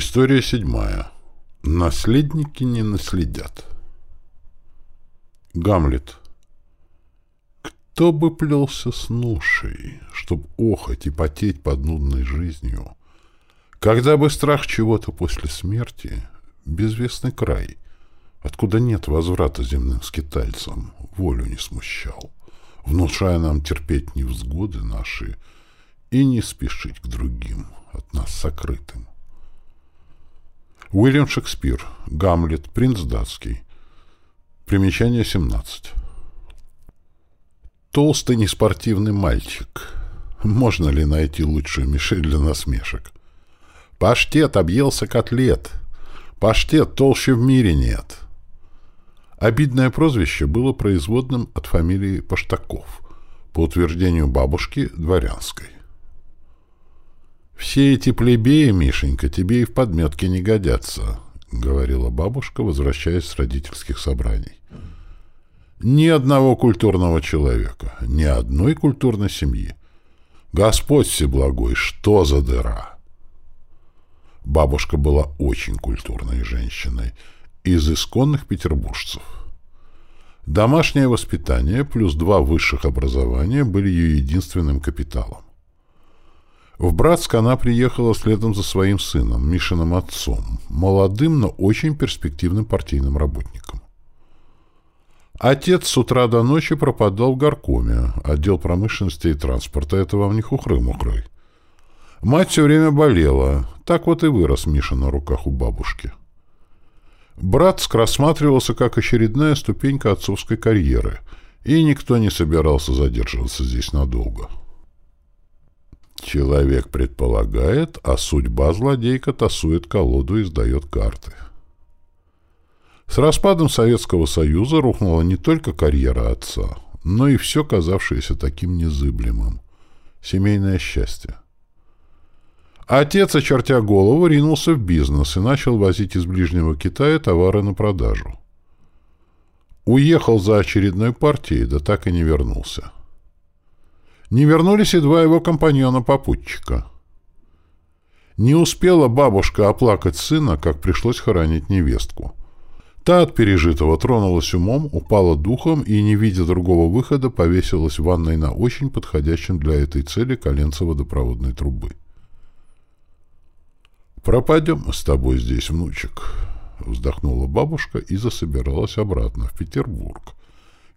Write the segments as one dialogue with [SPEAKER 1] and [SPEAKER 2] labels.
[SPEAKER 1] История седьмая. Наследники не наследят. Гамлет. Кто бы плелся с ношей, чтоб охоть и потеть под нудной жизнью, когда бы страх чего-то после смерти, безвестный край, откуда нет возврата земным скитальцам, волю не смущал, внушая нам терпеть невзгоды наши и не спешить к другим, от нас сокрытым. Уильям Шекспир. Гамлет. Принц датский. Примечание 17. Толстый неспортивный мальчик. Можно ли найти лучшую мишень для насмешек? Паштет объелся котлет. Паштет толще в мире нет. Обидное прозвище было производным от фамилии Паштаков, по утверждению бабушки дворянской. «Все эти плебеи, Мишенька, тебе и в подметке не годятся», — говорила бабушка, возвращаясь с родительских собраний. «Ни одного культурного человека, ни одной культурной семьи. Господь Всеблагой, что за дыра!» Бабушка была очень культурной женщиной, из исконных петербуржцев. Домашнее воспитание плюс два высших образования были ее единственным капиталом. В Братск она приехала следом за своим сыном, Мишиным отцом, молодым, но очень перспективным партийным работником. Отец с утра до ночи пропадал в горкоме, отдел промышленности и транспорта, это вам не хухры-мухры. Мать все время болела, так вот и вырос Миша на руках у бабушки. Братск рассматривался как очередная ступенька отцовской карьеры, и никто не собирался задерживаться здесь надолго. Человек предполагает, а судьба злодейка тасует колоду и сдает карты. С распадом Советского Союза рухнула не только карьера отца, но и все казавшееся таким незыблемым — семейное счастье. Отец, очертя голову, ринулся в бизнес и начал возить из ближнего Китая товары на продажу. Уехал за очередной партией, да так и не вернулся. Не вернулись и два его компаньона-попутчика. Не успела бабушка оплакать сына, как пришлось хоронить невестку. Та от пережитого тронулась умом, упала духом и, не видя другого выхода, повесилась в ванной на очень подходящем для этой цели коленце водопроводной трубы. «Пропадем с тобой здесь, внучек», — вздохнула бабушка и засобиралась обратно в Петербург,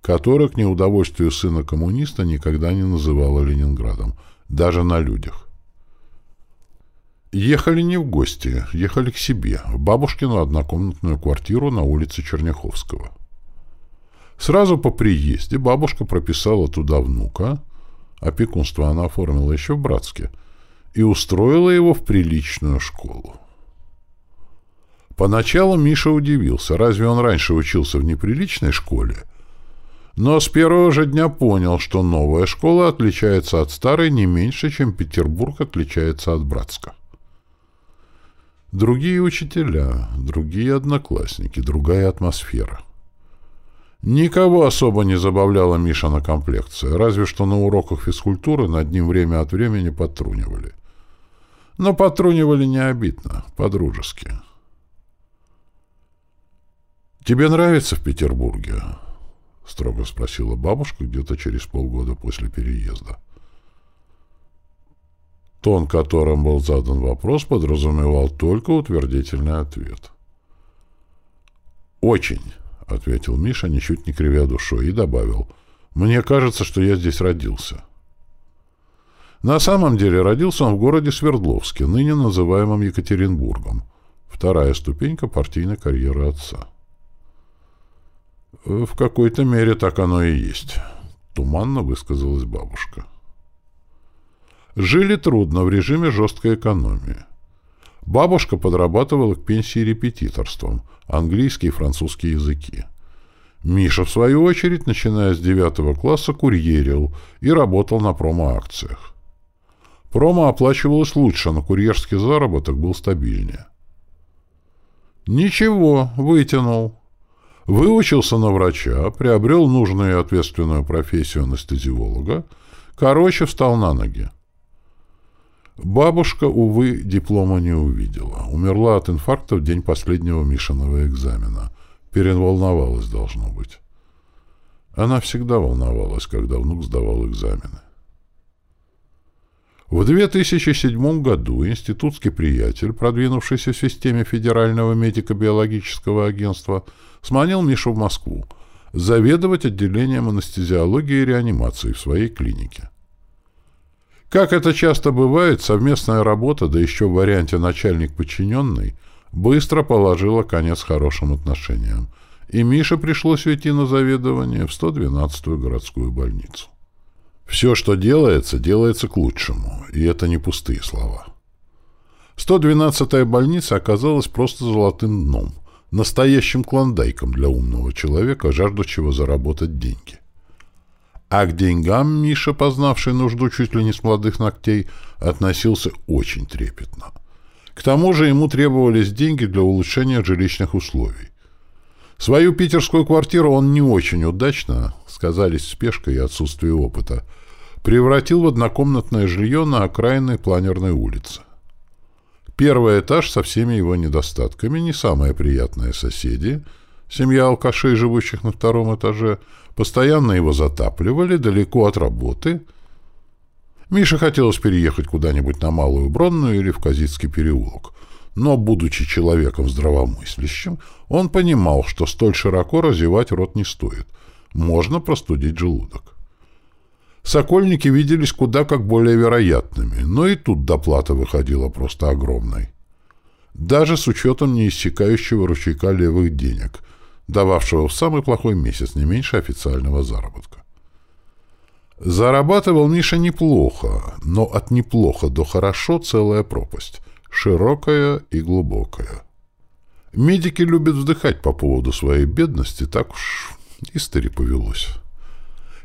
[SPEAKER 1] который к неудовольствию сына коммуниста никогда не называла Ленинградом, даже на людях. Ехали не в гости, ехали к себе, в бабушкину однокомнатную квартиру на улице Черняховского. Сразу по приезде бабушка прописала туда внука, опекунство она оформила еще в Братске, и устроила его в приличную школу. Поначалу Миша удивился, разве он раньше учился в неприличной школе, но с первого же дня понял, что новая школа отличается от старой не меньше, чем Петербург отличается от Братска. Другие учителя, другие одноклассники, другая атмосфера. Никого особо не забавляла Мишина комплекция, разве что на уроках физкультуры над ним время от времени подтрунивали. Но подтрунивали не обидно, по-дружески. «Тебе нравится в Петербурге?» — строго спросила бабушка где-то через полгода после переезда. Тон, которым был задан вопрос, подразумевал только утвердительный ответ. «Очень», — ответил Миша, ничуть не кривя душой, и добавил, «Мне кажется, что я здесь родился». На самом деле родился он в городе Свердловске, ныне называемом Екатеринбургом. Вторая ступенька партийной карьеры отца. «В какой-то мере так оно и есть», — туманно высказалась бабушка. Жили трудно, в режиме жесткой экономии. Бабушка подрабатывала к пенсии репетиторством, английский и французский языки. Миша, в свою очередь, начиная с девятого класса, курьерил и работал на промо-акциях. Промо оплачивалось лучше, но курьерский заработок был стабильнее. «Ничего, вытянул», Выучился на врача, приобрел нужную и ответственную профессию анестезиолога, короче, встал на ноги. Бабушка, увы, диплома не увидела. Умерла от инфаркта в день последнего Мишиного экзамена. Переволновалась, должно быть. Она всегда волновалась, когда внук сдавал экзамены. В 2007 году институтский приятель, продвинувшийся в системе Федерального медико-биологического агентства, сманил Мишу в Москву заведовать отделением анестезиологии и реанимации в своей клинике. Как это часто бывает, совместная работа, да еще в варианте начальник-подчиненный, быстро положила конец хорошим отношениям, и Мише пришлось уйти на заведование в 112-ю городскую больницу. Все, что делается, делается к лучшему, и это не пустые слова. 112-я больница оказалась просто золотым дном, настоящим клондайком для умного человека, жаждущего заработать деньги. А к деньгам Миша, познавший нужду чуть ли не с молодых ногтей, относился очень трепетно. К тому же ему требовались деньги для улучшения жилищных условий. Свою питерскую квартиру он не очень удачно, сказались спешка и отсутствие опыта, превратил в однокомнатное жилье на окраинной планерной улице. Первый этаж со всеми его недостатками, не самые приятные соседи, семья алкашей, живущих на втором этаже, постоянно его затапливали далеко от работы. Мише хотелось переехать куда-нибудь на Малую Бронную или в Казицкий переулок. Но, будучи человеком здравомыслящим, он понимал, что столь широко разевать рот не стоит. Можно простудить желудок. Сокольники виделись куда как более вероятными, но и тут доплата выходила просто огромной. Даже с учетом неиссякающего ручейка левых денег, дававшего в самый плохой месяц не меньше официального заработка. Зарабатывал Миша неплохо, но от неплохо до хорошо целая пропасть, широкая и глубокая. Медики любят вздыхать по поводу своей бедности, так уж истори повелось.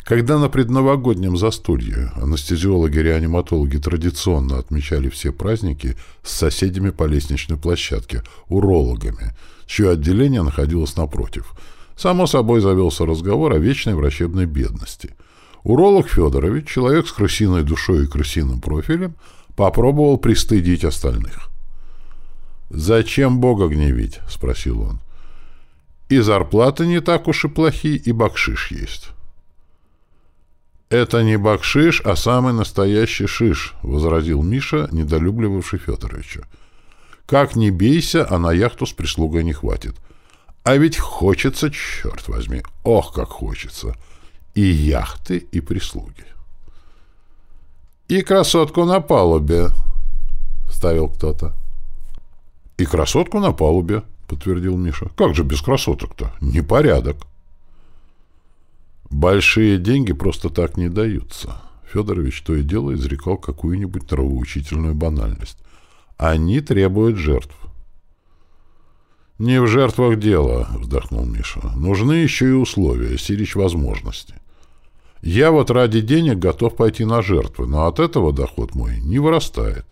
[SPEAKER 1] Когда на предновогоднем застолье анестезиологи-реаниматологи традиционно отмечали все праздники с соседями по лестничной площадке, урологами, чье отделение находилось напротив, само собой завелся разговор о вечной врачебной бедности. Уролог Федорович, человек с крысиной душой и крысиным профилем, попробовал пристыдить остальных. «Зачем Бога гневить?» — спросил он. «И зарплаты не так уж и плохие, и бакшиш есть». «Это не бакшиш, а самый настоящий шиш», — возразил Миша, недолюбливавший Федоровича. «Как не бейся, а на яхту с прислугой не хватит. А ведь хочется, черт возьми, ох, как хочется. И яхты, и прислуги». «И красотку на палубе», — вставил кто-то. «И красотку на палубе», — подтвердил Миша. «Как же без красоток-то? Непорядок». Большие деньги просто так не даются. Федорович то и дело изрекал какую-нибудь нравоучительную банальность. Они требуют жертв. «Не в жертвах дело», — вздохнул Миша. «Нужны еще и условия, сирич возможности. Я вот ради денег готов пойти на жертвы, но от этого доход мой не вырастает».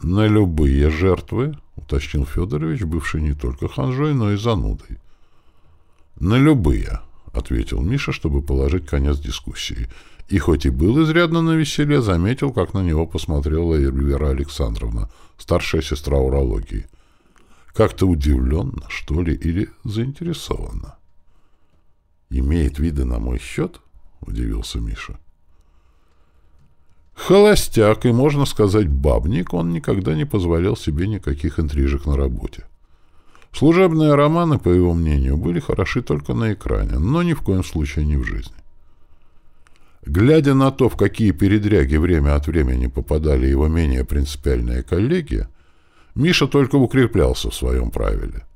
[SPEAKER 1] «На любые жертвы», — уточнил Федорович, бывший не только ханжой, но и занудой. «На любые». — ответил Миша, чтобы положить конец дискуссии. И хоть и был изрядно на веселе, заметил, как на него посмотрела Эльвира Александровна, старшая сестра урологии. Как-то удивленно, что ли, или заинтересованно. «Имеет виды на мой счет?» — удивился Миша. Холостяк и, можно сказать, бабник, он никогда не позволял себе никаких интрижек на работе. Служебные романы, по его мнению, были хороши только на экране, но ни в коем случае не в жизни. Глядя на то, в какие передряги время от времени попадали его менее принципиальные коллеги, Миша только укреплялся в своем правиле.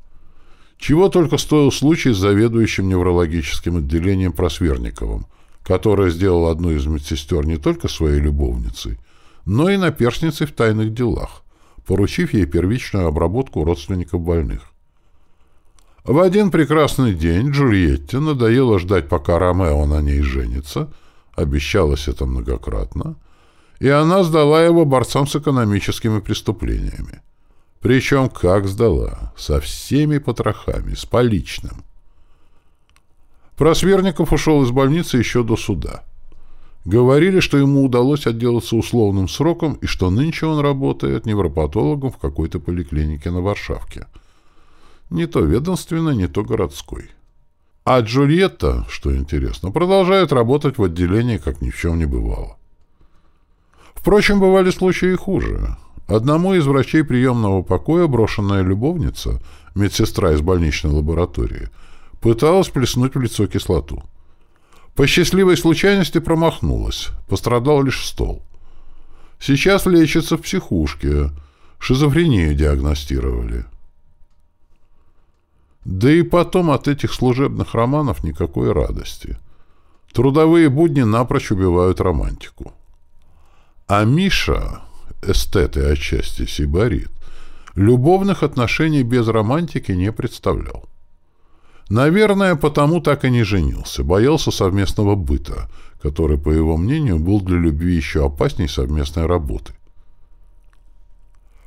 [SPEAKER 1] Чего только стоил случай с заведующим неврологическим отделением Просверниковым, который сделал одну из медсестер не только своей любовницей, но и наперстницей в тайных делах, поручив ей первичную обработку родственников больных. В один прекрасный день Джульетте надоело ждать, пока Ромео на ней женится, обещалось это многократно, и она сдала его борцам с экономическими преступлениями. Причем как сдала? Со всеми потрохами, с поличным. Просверников ушел из больницы еще до суда. Говорили, что ему удалось отделаться условным сроком и что нынче он работает невропатологом в какой-то поликлинике на Варшавке. Не то ведомственной, не то городской. А Джульетта, что интересно, продолжает работать в отделении, как ни в чем не бывало. Впрочем, бывали случаи и хуже. Одному из врачей приемного покоя брошенная любовница, медсестра из больничной лаборатории, пыталась плеснуть в лицо кислоту. По счастливой случайности промахнулась, пострадал лишь стол. Сейчас лечится в психушке, шизофрению диагностировали. Да и потом от этих служебных романов никакой радости. Трудовые будни напрочь убивают романтику. А Миша, эстет и отчасти сибарит, любовных отношений без романтики не представлял. Наверное, потому так и не женился, боялся совместного быта, который, по его мнению, был для любви еще опасней совместной работы.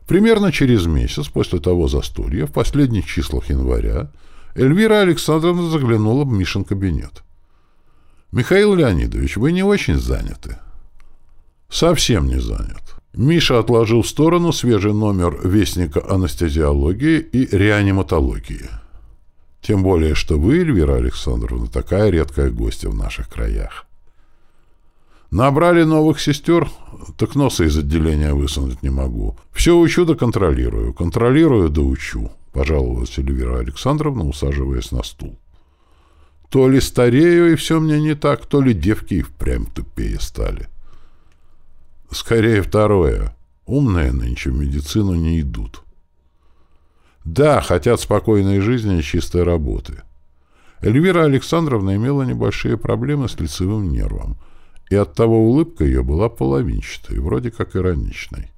[SPEAKER 1] Примерно через месяц после того застолья, в последних числах января, Эльвира Александровна заглянула в Мишин кабинет. «Михаил Леонидович, вы не очень заняты?» «Совсем не занят». Миша отложил в сторону свежий номер Вестника анестезиологии и реаниматологии. Тем более, что вы, Эльвира Александровна, такая редкая гостья в наших краях. Набрали новых сестер, так носа из отделения высунуть не могу. Все учу да контролирую, контролирую да учу, пожаловалась Эльвира Александровна, усаживаясь на стул. То ли старею, и все мне не так, то ли девки и впрямь тупее стали. Скорее второе. Умные нынче в медицину не идут. Да, хотят спокойной жизни и чистой работы. Эльвира Александровна имела небольшие проблемы с лицевым нервом, и оттого улыбка ее была половинчатой, вроде как ироничной.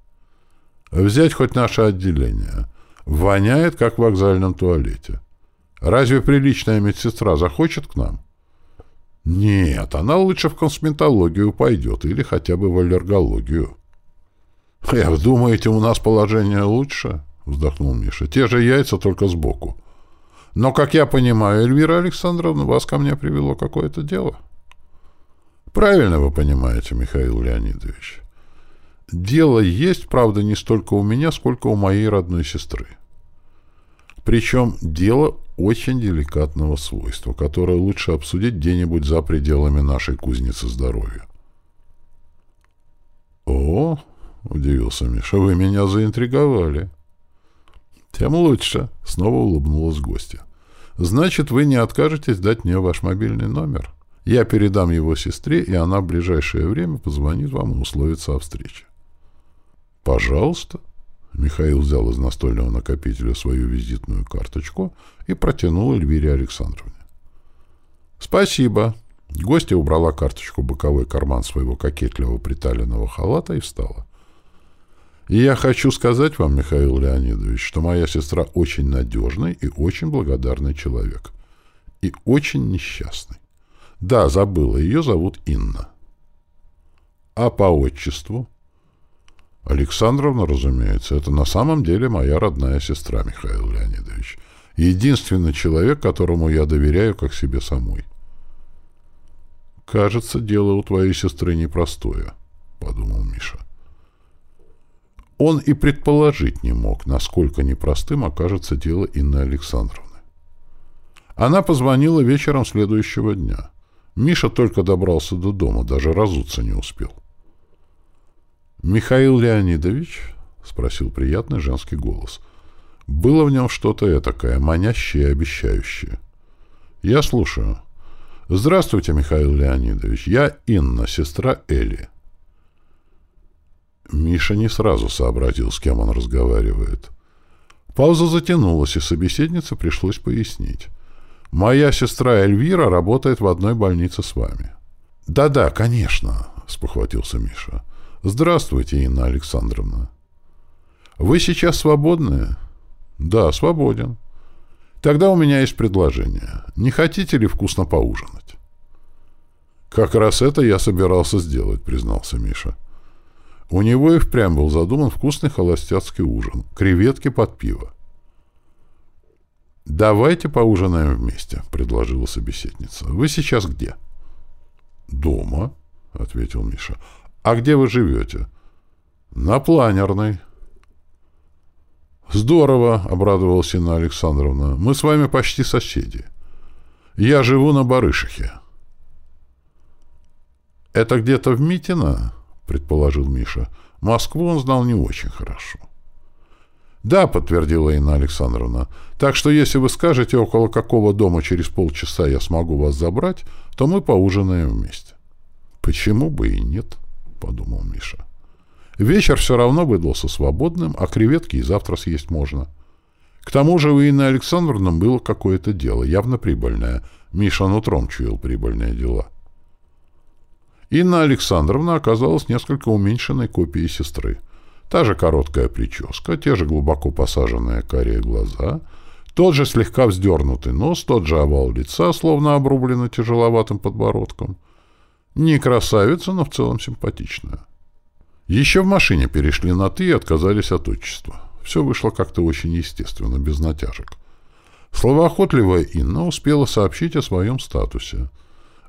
[SPEAKER 1] Взять хоть наше отделение. Воняет, как в вокзальном туалете. Разве приличная медсестра захочет к нам? Нет, она лучше в косметологию пойдет или хотя бы в аллергологию. «Эх, думаете, у нас положение лучше?» — вздохнул Миша. «Те же яйца, только сбоку. Но, как я понимаю, Эльвира Александровна, вас ко мне привело какое-то дело». Правильно вы понимаете, Михаил Леонидович. Дело есть, правда, не столько у меня, сколько у моей родной сестры. Причем дело очень деликатного свойства, которое лучше обсудить где-нибудь за пределами нашей кузницы здоровья. «О, — удивился Миша, — вы меня заинтриговали». «Тем лучше», — снова улыбнулась гостья. «Значит, вы не откажетесь дать мне ваш мобильный номер?» Я передам его сестре, и она в ближайшее время позвонит вам и условится о встрече. Пожалуйста. Михаил взял из настольного накопителя свою визитную карточку и протянул Эльвире Александровне. Спасибо. Гостья убрала карточку в боковой карман своего кокетливого приталенного халата и встала. И я хочу сказать вам, Михаил Леонидович, что моя сестра очень надежный и очень благодарный человек. И очень несчастный. Да, забыла. Ее зовут Инна. А по отчеству? Александровна, разумеется. Это на самом деле моя родная сестра, Михаил Леонидович. Единственный человек, которому я доверяю как себе самой. Кажется, дело у твоей сестры непростое, подумал Миша. Он и предположить не мог, насколько непростым окажется дело Инны Александровны. Она позвонила вечером следующего дня. Миша только добрался до дома, даже разуться не успел. «Михаил Леонидович?» — спросил приятный женский голос. Было в нем что-то этакое, манящее и обещающее. «Я слушаю». «Здравствуйте, Михаил Леонидович. Я Инна, сестра Эли». Миша не сразу сообразил, с кем он разговаривает. Пауза затянулась, и собеседнице пришлось пояснить. Моя сестра Эльвира работает в одной больнице с вами. Да-да, конечно, спохватился Миша. Здравствуйте, Инна Александровна. Вы сейчас свободны? Да, свободен. Тогда у меня есть предложение. Не хотите ли вкусно поужинать? Как раз это я собирался сделать, признался Миша. У него и впрямь был задуман вкусный холостяцкий ужин. Креветки под пиво. «Давайте поужинаем вместе», — предложила собеседница. «Вы сейчас где?» «Дома». — ответил Миша. «А где вы живете?» «На планерной». «Здорово», — обрадовалась Инна Александровна. «Мы с вами почти соседи. Я живу на Барышихе». «Это где-то в Митино?» — предположил Миша. «Москву он знал не очень хорошо». «Да», — подтвердила Инна Александровна. «Так что если вы скажете, около какого дома через полчаса я смогу вас забрать, то мы поужинаем вместе». «Почему бы и нет?» — подумал Миша. «Вечер все равно выдался свободным, а креветки и завтра съесть можно». К тому же у Инны Александровны было какое-то дело, явно прибыльное. Миша нутром чуял прибыльные дела. Инна Александровна оказалась несколько уменьшенной копией сестры. Та же короткая прическа, те же глубоко посаженные карие глаза, тот же слегка вздернутый нос, тот же овал лица, словно обрубленный тяжеловатым подбородком. Не красавица, но в целом симпатичная. Еще в машине перешли на «ты» и отказались от отчества. Все вышло как-то очень естественно, без натяжек. Словоохотливая Инна успела сообщить о своем статусе.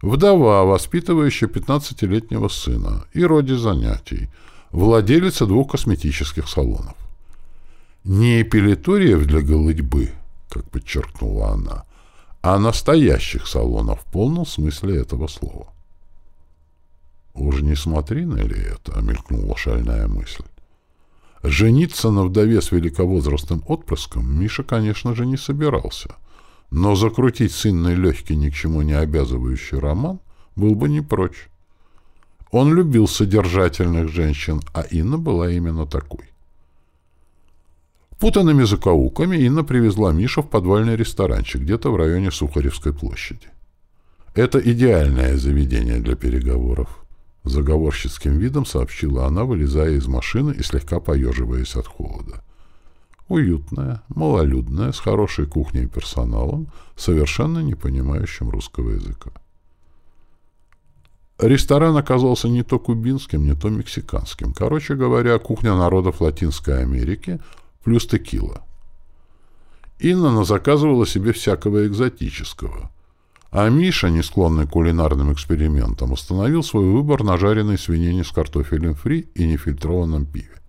[SPEAKER 1] Вдова, воспитывающая 15-летнего сына, и роде занятий, владелица двух косметических салонов. Не эпилиториев для голытьбы, как подчеркнула она, а настоящих салонов в полном смысле этого слова. «Уж не смотри на ли это?» — мелькнула шальная мысль. Жениться на вдове с великовозрастным отпрыском Миша, конечно же, не собирался, но закрутить сынный легкий, ни к чему не обязывающий роман был бы не прочь. Он любил содержательных женщин, а Инна была именно такой. Путанными закоулками Инна привезла Мишу в подвальный ресторанчик где-то в районе Сухаревской площади. Это идеальное заведение для переговоров. Заговорщицким видом сообщила она, вылезая из машины и слегка поеживаясь от холода. Уютная, малолюдная, с хорошей кухней и персоналом, совершенно не понимающим русского языка. Ресторан оказался не то кубинским, не то мексиканским. Короче говоря, кухня народов Латинской Америки плюс текила. Инна заказывала себе всякого экзотического. А Миша, не склонный к кулинарным экспериментам, установил свой выбор на жареной свинине с картофелем фри и нефильтрованном пиве.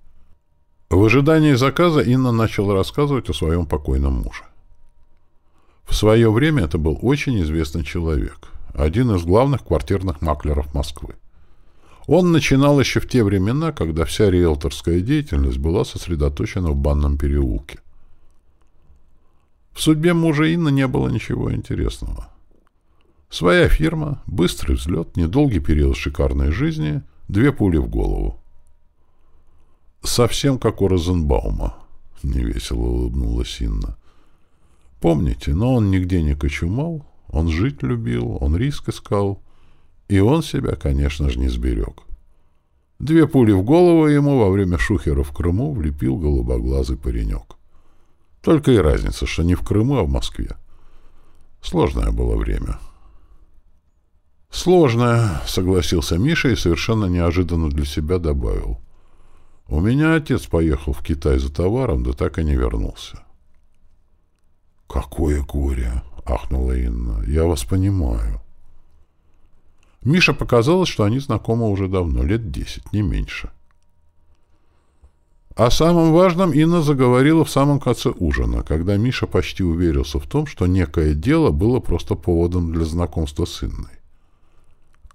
[SPEAKER 1] В ожидании заказа Инна начала рассказывать о своем покойном муже. В свое время это был очень известный человек один из главных квартирных маклеров Москвы. Он начинал еще в те времена, когда вся риэлторская деятельность была сосредоточена в банном переулке. В судьбе мужа Инны не было ничего интересного. Своя фирма, быстрый взлет, недолгий период шикарной жизни, две пули в голову. «Совсем как у Розенбаума», — невесело улыбнулась Инна. «Помните, но он нигде не кочумал, он жить любил, он риск искал. И он себя, конечно же, не сберег. Две пули в голову ему во время шухера в Крыму влепил голубоглазый паренек. Только и разница, что не в Крыму, а в Москве. Сложное было время. «Сложное», — согласился Миша и совершенно неожиданно для себя добавил. «У меня отец поехал в Китай за товаром, да так и не вернулся». «Какое горе!» — ахнула Инна. «Я вас понимаю». Миша показалось, что они знакомы уже давно, лет десять, не меньше. О самом важном Инна заговорила в самом конце ужина, когда Миша почти уверился в том, что некое дело было просто поводом для знакомства с Инной.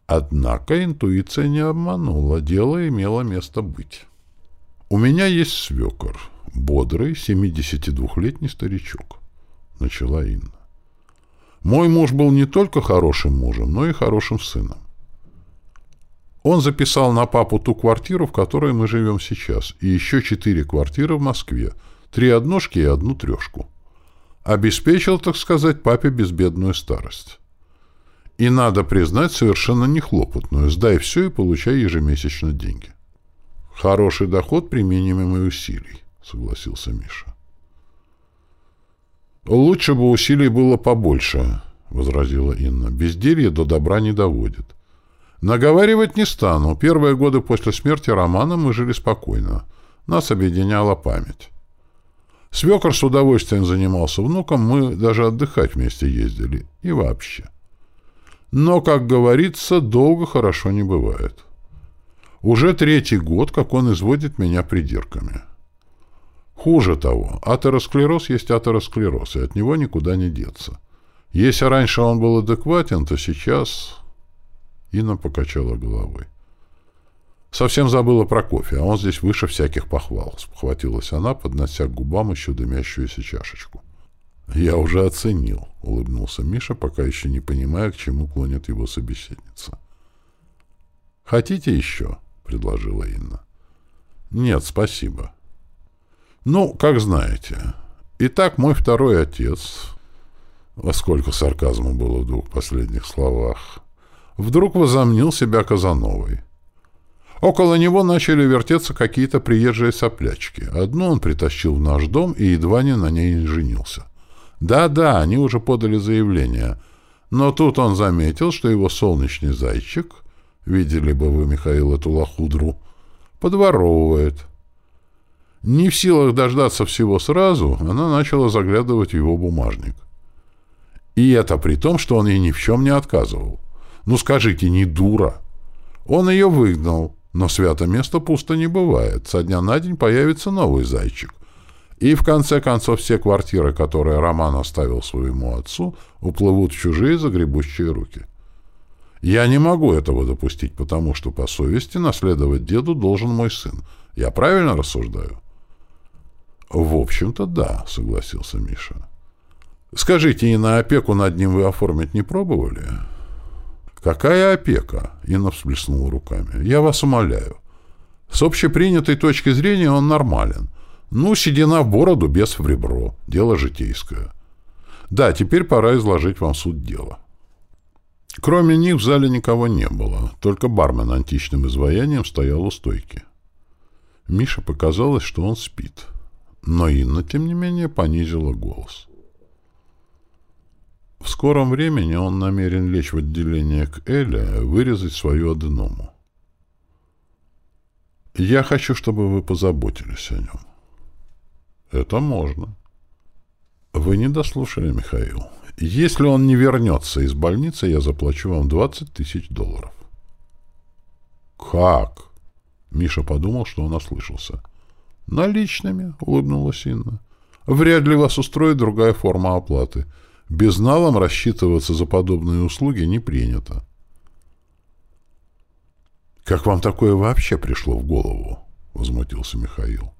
[SPEAKER 1] Однако интуиция не обманула, дело имело место быть. «У меня есть свекор, бодрый, 72-летний старичок», — начала Инна. Мой муж был не только хорошим мужем, но и хорошим сыном. Он записал на папу ту квартиру, в которой мы живем сейчас, и еще четыре квартиры в Москве, три однушки и одну трешку. Обеспечил, так сказать, папе безбедную старость. И, надо признать, совершенно нехлопотную. Сдай все и получай ежемесячно деньги. Хороший доход при минимуме усилий, согласился Миша. «Лучше бы усилий было побольше», — возразила Инна. «Безделье до добра не доводит. Наговаривать не стану. Первые годы после смерти Романа мы жили спокойно. Нас объединяла память. Свекор с удовольствием занимался внуком, мы даже отдыхать вместе ездили. И вообще. Но, как говорится, долго хорошо не бывает. Уже третий год, как он изводит меня придирками. Хуже того, атеросклероз есть атеросклероз, и от него никуда не деться. Если раньше он был адекватен, то сейчас... Инна покачала головой. Совсем забыла про кофе, а он здесь выше всяких похвал, спохватилась она, поднося к губам еще дымящуюся чашечку. «Я уже оценил», — улыбнулся Миша, пока еще не понимая, к чему клонит его собеседница. «Хотите еще?» — предложила Инна. «Нет, спасибо». «Ну, как знаете. Итак, мой второй отец...» Во сколько сарказма было в двух последних словах. Вдруг возомнил себя Казановой. Около него начали вертеться какие-то приезжие соплячки. Одну он притащил в наш дом и едва не на ней не женился. Да-да, они уже подали заявление. Но тут он заметил, что его солнечный зайчик, видели бы вы, Михаил, эту лохудру, подворовывает. Не в силах дождаться всего сразу, она начала заглядывать в его бумажник. И это при том, что он ей ни в чем не отказывал. Ну скажите, не дура. Он ее выгнал, но свято место пусто не бывает. Со дня на день появится новый зайчик. И в конце концов все квартиры, которые Роман оставил своему отцу, уплывут в чужие загребущие руки. Я не могу этого допустить, потому что по совести наследовать деду должен мой сын. Я правильно рассуждаю? В общем-то, да, согласился Миша. Скажите, и на опеку над ним вы оформить не пробовали? Какая опека? Инна всплеснула руками. Я вас умоляю. С общепринятой точки зрения он нормален. Ну, седина в бороду, без в ребро. Дело житейское. Да, теперь пора изложить вам суть дела. Кроме них в зале никого не было, только бармен античным изваянием стоял у стойки. Мише показалось, что он спит. Но Инна, тем не менее, понизила голос. В скором времени он намерен лечь в отделение к Эле, вырезать свою аденому. Я хочу, чтобы вы позаботились о нем. Это можно. Вы не дослушали, Михаил. Если он не вернется из больницы, я заплачу вам 20 тысяч долларов. Как? Миша подумал, что он ослышался. Наличными, улыбнулась Инна. Вряд ли вас устроит другая форма оплаты. Безналом рассчитываться за подобные услуги не принято. «Как вам такое вообще пришло в голову?» — возмутился Михаил.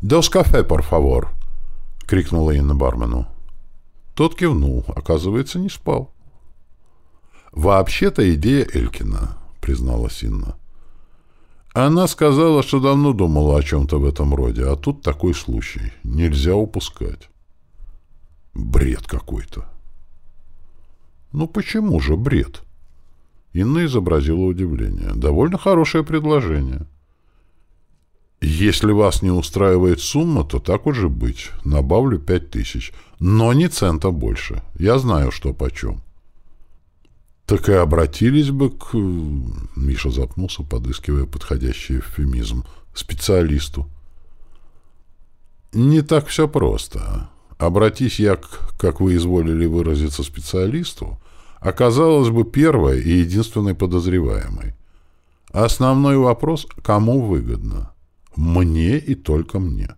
[SPEAKER 1] «Дос кафе, пор фавор!» — крикнула Инна бармену. Тот кивнул, оказывается, не спал. «Вообще-то идея Элькина», — призналась Инна. Она сказала, что давно думала о чем-то в этом роде, а тут такой случай. Нельзя упускать. Бред какой-то. Ну почему же бред? Инна изобразила удивление. Довольно хорошее предложение. Если вас не устраивает сумма, то так уже быть. Набавлю пять тысяч. Но ни цента больше. Я знаю, что почем. Так и обратились бы к... Миша запнулся, подыскивая подходящий эвфемизм. Специалисту. Не так все просто. Обратись я к, как вы изволили выразиться, специалисту, оказалось бы первой и единственной подозреваемой. Основной вопрос – кому выгодно? Мне и только мне.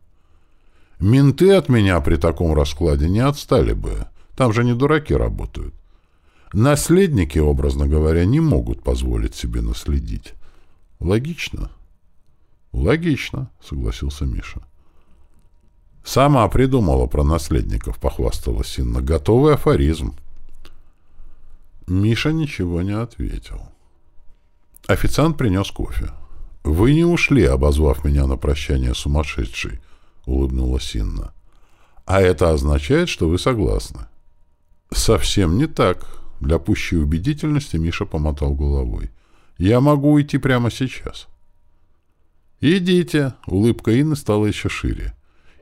[SPEAKER 1] Менты от меня при таком раскладе не отстали бы. Там же не дураки работают. Наследники, образно говоря, не могут позволить себе наследить. Логично? Логично, согласился Миша. Сама придумала про наследников, похвасталась Инна. Готовый афоризм. Миша ничего не ответил. Официант принес кофе. «Вы не ушли, обозвав меня на прощание сумасшедшей», — улыбнулась Инна. «А это означает, что вы согласны». «Совсем не так», — для пущей убедительности Миша помотал головой. «Я могу уйти прямо сейчас». «Идите», — улыбка Инны стала еще шире.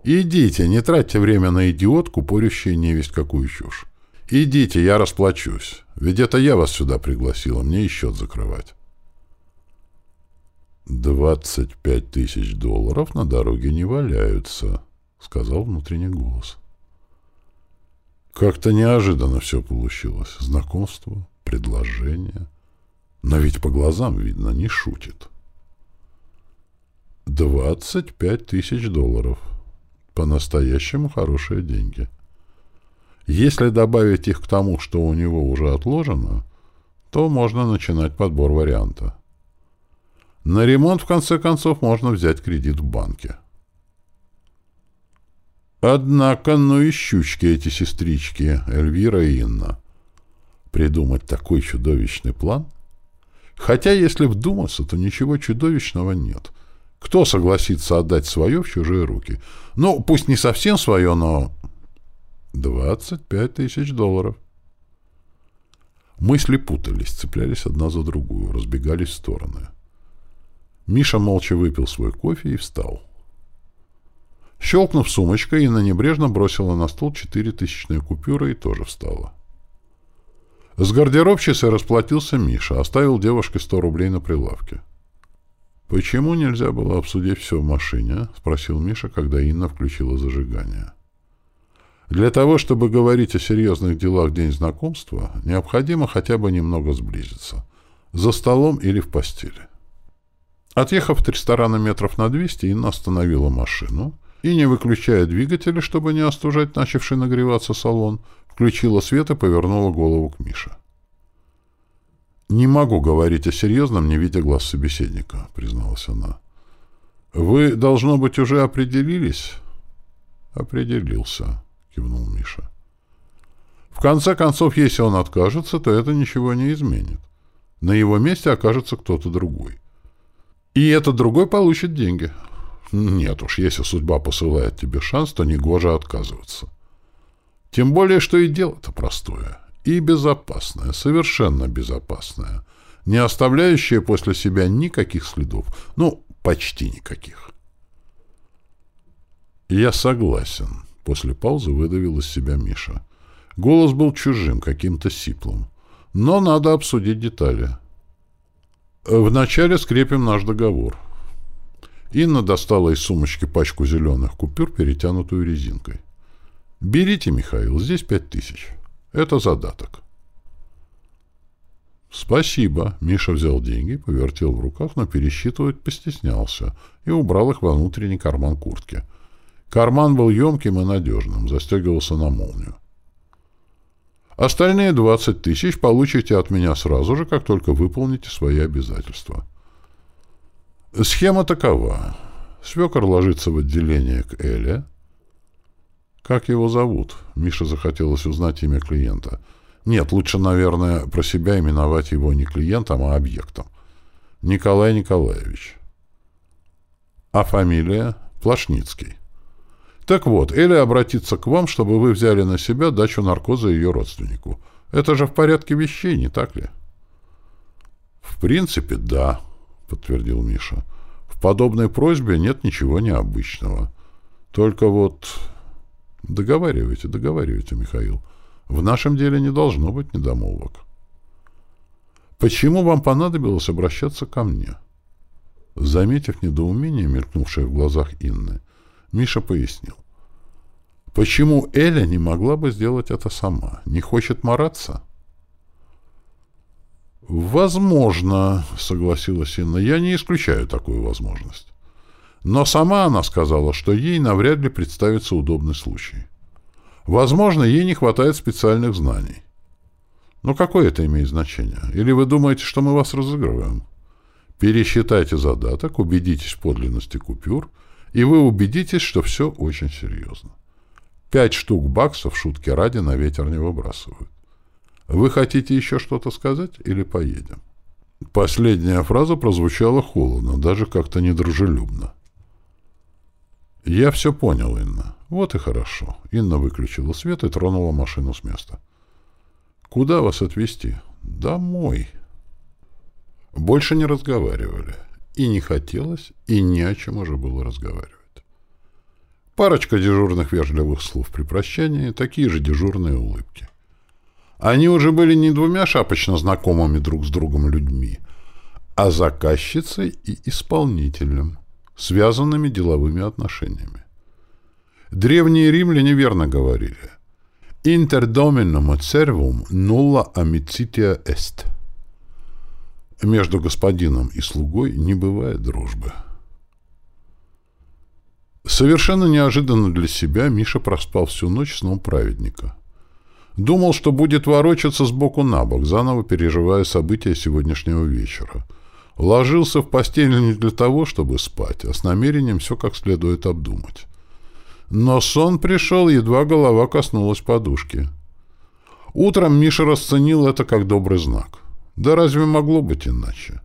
[SPEAKER 1] «Идите, не тратьте время на идиотку, порющую невесть какую чушь. Идите, я расплачусь. Ведь это я вас сюда пригласила, мне и счет закрывать». «Двадцать пять тысяч долларов на дороге не валяются», — сказал внутренний голос. Как-то неожиданно все получилось. Знакомство, предложение. Но ведь по глазам видно, не шутит. Двадцать пять тысяч долларов. По-настоящему хорошие деньги. Если добавить их к тому, что у него уже отложено, то можно начинать подбор варианта. На ремонт, в конце концов, можно взять кредит в банке. Однако, ну и щучки эти сестрички, Эльвира и Инна. Придумать такой чудовищный план? Хотя, если вдуматься, то ничего чудовищного нет. Кто согласится отдать свое в чужие руки? Ну, пусть не совсем свое, но... 25 тысяч долларов. Мысли путались, цеплялись одна за другую, разбегались в стороны. Миша молча выпил свой кофе и встал. Щелкнув сумочкой, Инна небрежно бросила на стол четыре тысячные купюры и тоже встала. С гардеробщицей расплатился Миша, оставил девушке сто рублей на прилавке. «Почему нельзя было обсудить все в машине?» — спросил Миша, когда Инна включила зажигание. «Для того, чтобы говорить о серьезных делах день знакомства, необходимо хотя бы немного сблизиться. За столом или в постели». Отъехав от ресторана метров на 200, Инна остановила машину и, не выключая двигателя, чтобы не остужать начавший нагреваться салон, включила свет и повернула голову к Мише. «Не могу говорить о серьезном, не видя глаз собеседника», — призналась она. «Вы, должно быть, уже определились?» «Определился», — кивнул Миша. «В конце концов, если он откажется, то это ничего не изменит. На его месте окажется кто-то другой. И этот другой получит деньги. Нет уж, если судьба посылает тебе шанс, то негоже отказываться. Тем более, что и дело-то простое. И безопасное, совершенно безопасное. Не оставляющее после себя никаких следов. Ну, почти никаких. «Я согласен», — после паузы выдавил из себя Миша. Голос был чужим, каким-то сиплым. «Но надо обсудить детали». Вначале скрепим наш договор. Инна достала из сумочки пачку зеленых купюр, перетянутую резинкой. Берите, Михаил, здесь пять тысяч. Это задаток. Спасибо. Миша взял деньги, повертел в руках, но пересчитывать постеснялся и убрал их во внутренний карман куртки. Карман был емким и надежным, застегивался на молнию. Остальные 20 тысяч получите от меня сразу же, как только выполните свои обязательства. Схема такова. Свекор ложится в отделение к Эле. Как его зовут? Миша захотелось узнать имя клиента. Нет, лучше, наверное, про себя именовать его не клиентом, а объектом. Николай Николаевич. А фамилия? Плашницкий. Так вот, Эля обратится к вам, чтобы вы взяли на себя дачу наркоза ее родственнику. Это же в порядке вещей, не так ли? В принципе, да, подтвердил Миша. В подобной просьбе нет ничего необычного. Только вот... Договаривайте, договаривайте, Михаил. В нашем деле не должно быть недомолвок. Почему вам понадобилось обращаться ко мне? Заметив недоумение, мелькнувшее в глазах Инны, Миша пояснил. Почему Эля не могла бы сделать это сама? Не хочет мараться? Возможно, согласилась Инна. Я не исключаю такую возможность. Но сама она сказала, что ей навряд ли представится удобный случай. Возможно, ей не хватает специальных знаний. Но какое это имеет значение? Или вы думаете, что мы вас разыгрываем? Пересчитайте задаток, убедитесь в подлинности купюр — и вы убедитесь, что все очень серьезно. Пять штук баксов, шутки ради, на ветер не выбрасывают. Вы хотите еще что-то сказать или поедем? Последняя фраза прозвучала холодно, даже как-то недружелюбно. «Я все понял, Инна. Вот и хорошо». Инна выключила свет и тронула машину с места. «Куда вас отвезти?» «Домой». Больше не разговаривали. И не хотелось, и не о чем уже было разговаривать. Парочка дежурных вежливых слов при прощании, такие же дежурные улыбки. Они уже были не двумя шапочно знакомыми друг с другом людьми, а заказчицей и исполнителем, связанными деловыми отношениями. Древние римляне верно говорили. Dominum et servum nulla amicitia est. Между господином и слугой не бывает дружбы. Совершенно неожиданно для себя Миша проспал всю ночь сном праведника. Думал, что будет ворочаться сбоку на бок, заново переживая события сегодняшнего вечера. Ложился в постель не для того, чтобы спать, а с намерением все как следует обдумать. Но сон пришел, едва голова коснулась подушки. Утром Миша расценил это как добрый знак. Да разве могло быть иначе?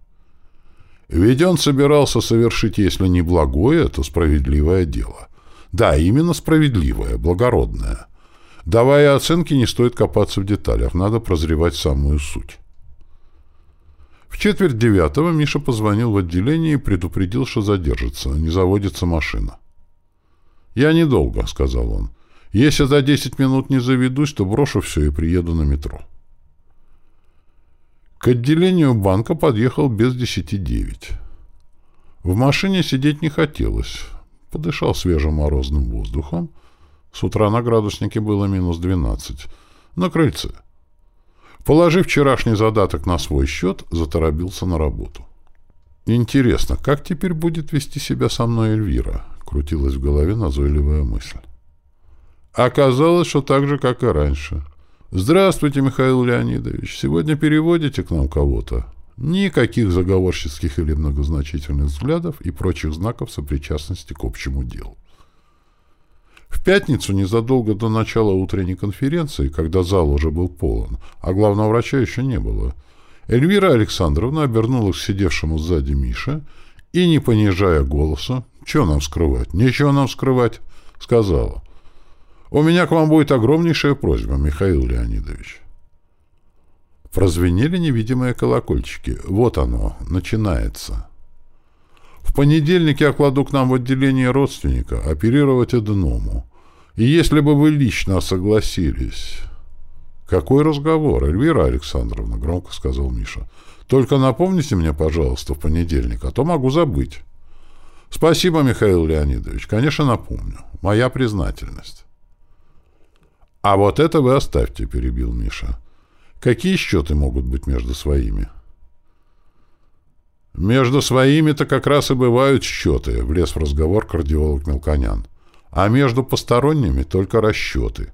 [SPEAKER 1] Ведь он собирался совершить, если не благое, то справедливое дело. Да, именно справедливое, благородное. Давая оценки, не стоит копаться в деталях, надо прозревать самую суть. В четверть девятого Миша позвонил в отделение и предупредил, что задержится, не заводится машина. «Я недолго», — сказал он. «Если за десять минут не заведусь, то брошу все и приеду на метро». К отделению банка подъехал без десяти девять. В машине сидеть не хотелось. Подышал свежим морозным воздухом. С утра на градуснике было минус двенадцать. На крыльце. Положив вчерашний задаток на свой счет, заторопился на работу. «Интересно, как теперь будет вести себя со мной Эльвира?» — крутилась в голове назойливая мысль. Оказалось, что так же, как и раньше — «Здравствуйте, Михаил Леонидович. Сегодня переводите к нам кого-то?» Никаких заговорческих или многозначительных взглядов и прочих знаков сопричастности к общему делу. В пятницу, незадолго до начала утренней конференции, когда зал уже был полон, а главного врача еще не было, Эльвира Александровна обернулась к сидевшему сзади Мише и, не понижая голоса, «Чего нам скрывать? Нечего нам скрывать», — сказала. У меня к вам будет огромнейшая просьба, Михаил Леонидович. Прозвенели невидимые колокольчики. Вот оно, начинается. В понедельник я кладу к нам в отделение родственника оперировать аденому. И если бы вы лично согласились... «Какой разговор, Эльвира Александровна?» — громко сказал Миша. «Только напомните мне, пожалуйста, в понедельник, а то могу забыть». «Спасибо, Михаил Леонидович. Конечно, напомню. Моя признательность». «А вот это вы оставьте», — перебил Миша. «Какие счеты могут быть между своими?» «Между своими-то как раз и бывают счеты», — влез в разговор кардиолог Мелконян. «А между посторонними только расчеты».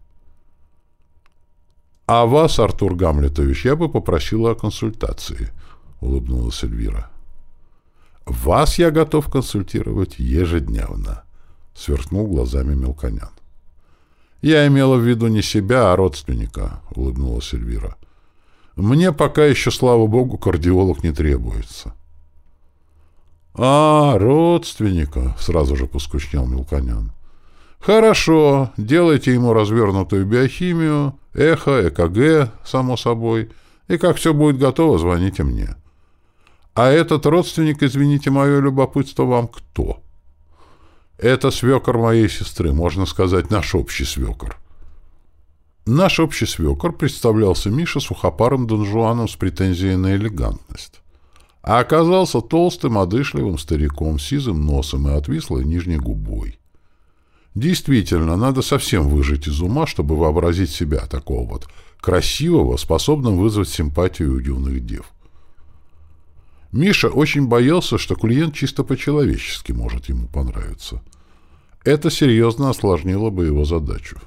[SPEAKER 1] «А вас, Артур Гамлетович, я бы попросила о консультации», — улыбнулась Эльвира. «Вас я готов консультировать ежедневно», — сверкнул глазами Мелконян. «Я имела в виду не себя, а родственника», — улыбнулась Эльвира. «Мне пока еще, слава богу, кардиолог не требуется». «А, родственника», — сразу же поскучнел Мелконян. «Хорошо, делайте ему развернутую биохимию, эхо, ЭКГ, само собой, и как все будет готово, звоните мне». «А этот родственник, извините мое любопытство, вам кто?» Это свекор моей сестры, можно сказать, наш общий свекор. Наш общий свекор представлялся Мише сухопарым донжуаном с претензией на элегантность, а оказался толстым, одышливым стариком, сизым носом и отвислой нижней губой. Действительно, надо совсем выжить из ума, чтобы вообразить себя такого вот красивого, способным вызвать симпатию у юных дев. Миша очень боялся, что клиент чисто по-человечески может ему понравиться. Это серьезно осложнило бы его задачу.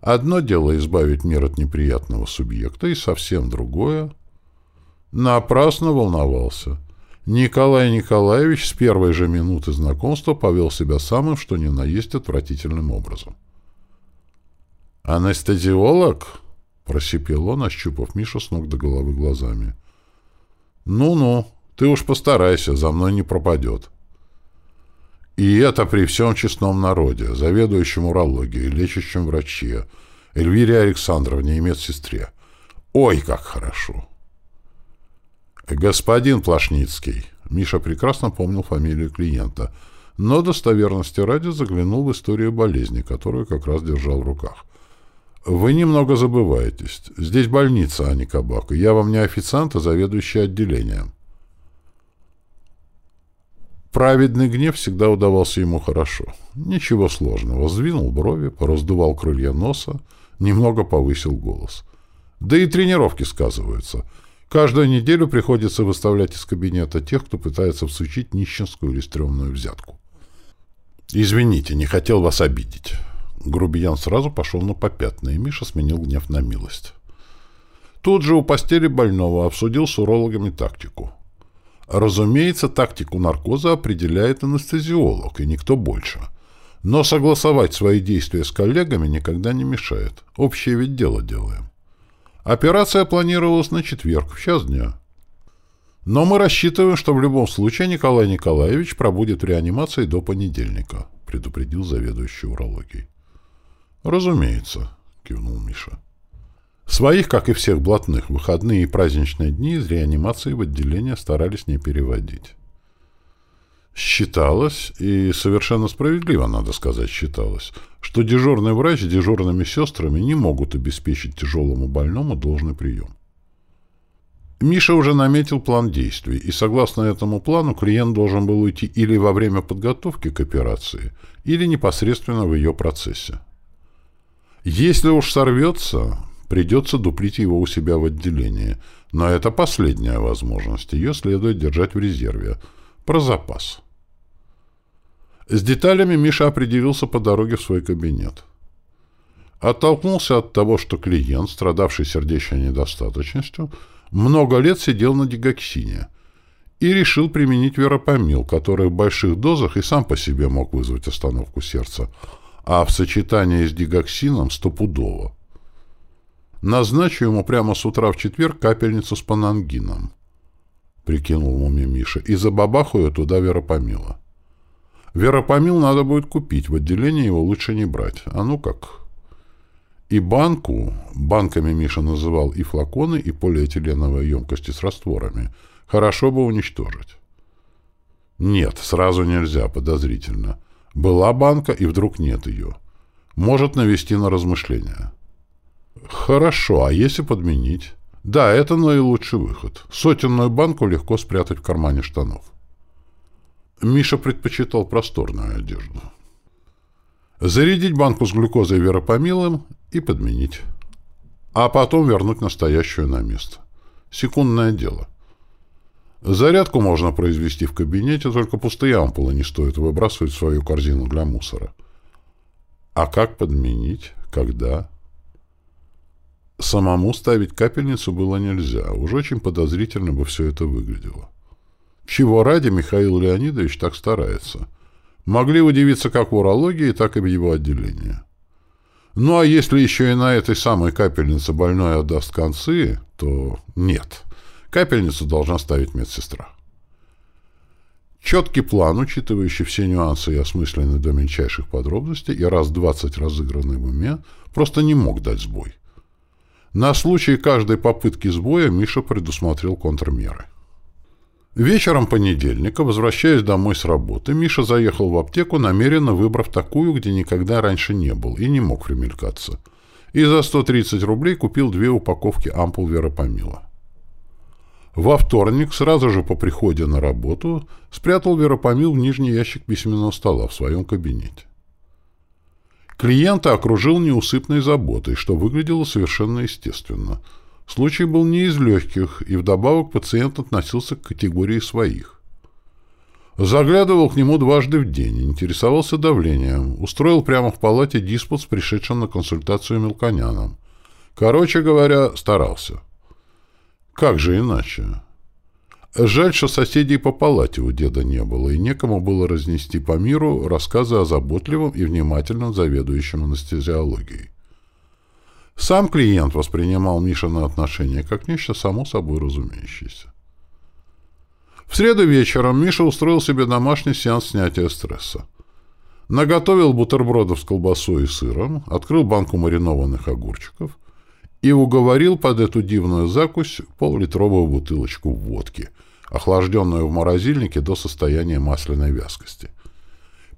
[SPEAKER 1] Одно дело избавить мир от неприятного субъекта, и совсем другое. Напрасно волновался. Николай Николаевич с первой же минуты знакомства повел себя самым, что ни на есть, отвратительным образом. «Анестезиолог?» — просипел он, ощупав Мишу с ног до головы глазами. «Ну-ну, ты уж постарайся, за мной не пропадет». И это при всем честном народе, заведующем урологией, лечащем враче, Эльвире Александровне и медсестре. Ой, как хорошо! Господин Плашницкий. Миша прекрасно помнил фамилию клиента, но достоверности ради заглянул в историю болезни, которую как раз держал в руках. Вы немного забываетесь. Здесь больница, а не кабак, я вам не официант, а заведующий отделением. Праведный гнев всегда удавался ему хорошо. Ничего сложного. Сдвинул брови, пораздувал крылья носа, Немного повысил голос. Да и тренировки сказываются. Каждую неделю приходится выставлять из кабинета тех, кто пытается всучить нищенскую или стрёмную взятку. «Извините, не хотел вас обидеть». Грубиян сразу пошел на попятный, и Миша сменил гнев на милость. Тут же у постели больного обсудил с урологами тактику. Разумеется, тактику наркоза определяет анестезиолог, и никто больше. Но согласовать свои действия с коллегами никогда не мешает. Общее ведь дело делаем. Операция планировалась на четверг, в час дня. Но мы рассчитываем, что в любом случае Николай Николаевич пробудет в реанимации до понедельника, предупредил заведующий урологией. Разумеется, кивнул Миша. Своих, как и всех блатных, выходные и праздничные дни из реанимации в отделение старались не переводить. Считалось, и совершенно справедливо, надо сказать, считалось, что дежурный врач с дежурными сестрами не могут обеспечить тяжелому больному должный прием. Миша уже наметил план действий, и согласно этому плану клиент должен был уйти или во время подготовки к операции, или непосредственно в ее процессе. Если уж сорвется, Придется дуплить его у себя в отделении. Но это последняя возможность. Ее следует держать в резерве. Про запас. С деталями Миша определился по дороге в свой кабинет. Оттолкнулся от того, что клиент, страдавший сердечной недостаточностью, много лет сидел на дигоксине и решил применить веропамил, который в больших дозах и сам по себе мог вызвать остановку сердца, а в сочетании с дигоксином стопудово. Назначу ему прямо с утра в четверг капельницу с панангином. Прикинул в уме Миша. И забабахаю туда Веропомила. Веропомил надо будет купить. В отделении его лучше не брать. А ну как? И банку, банками Миша называл и флаконы, и полиэтиленовые емкости с растворами, хорошо бы уничтожить. Нет, сразу нельзя, подозрительно. Была банка, и вдруг нет ее. Может навести на размышления. Хорошо, а если подменить? Да, это наилучший выход. Сотенную банку легко спрятать в кармане штанов. Миша предпочитал просторную одежду. Зарядить банку с глюкозой веропомилом и подменить. А потом вернуть настоящую на место. Секундное дело. Зарядку можно произвести в кабинете, только пустые ампулы не стоит выбрасывать в свою корзину для мусора. А как подменить? Когда? Самому ставить капельницу было нельзя, уж очень подозрительно бы все это выглядело. Чего ради Михаил Леонидович так старается? Могли удивиться как в урологии, так и в его отделении. Ну а если еще и на этой самой капельнице больной отдаст концы, то нет. Капельницу должна ставить медсестра. Четкий план, учитывающий все нюансы и осмысленный до мельчайших подробностей и раз двадцать разыгранный в уме, просто не мог дать сбой. На случай каждой попытки сбоя Миша предусмотрел контрмеры. Вечером понедельника, возвращаясь домой с работы, Миша заехал в аптеку, намеренно выбрав такую, где никогда раньше не был и не мог примелькаться. И за 130 рублей купил две упаковки ампул Веропамила. Во вторник, сразу же по приходе на работу, спрятал Веропамил в нижний ящик письменного стола в своем кабинете. Клиента окружил неусыпной заботой, что выглядело совершенно естественно. Случай был не из легких, и вдобавок пациент относился к категории своих. Заглядывал к нему дважды в день, интересовался давлением, устроил прямо в палате диспут с пришедшим на консультацию мелконяном. Короче говоря, старался. Как же иначе? Жаль, что соседей по палате у деда не было, и некому было разнести по миру рассказы о заботливом и внимательном заведующем анестезиологией. Сам клиент воспринимал Мишина отношение как нечто само собой разумеющееся. В среду вечером Миша устроил себе домашний сеанс снятия стресса. Наготовил бутербродов с колбасой и сыром, открыл банку маринованных огурчиков — и уговорил под эту дивную закусь поллитровую бутылочку водки, охлажденную в морозильнике до состояния масляной вязкости.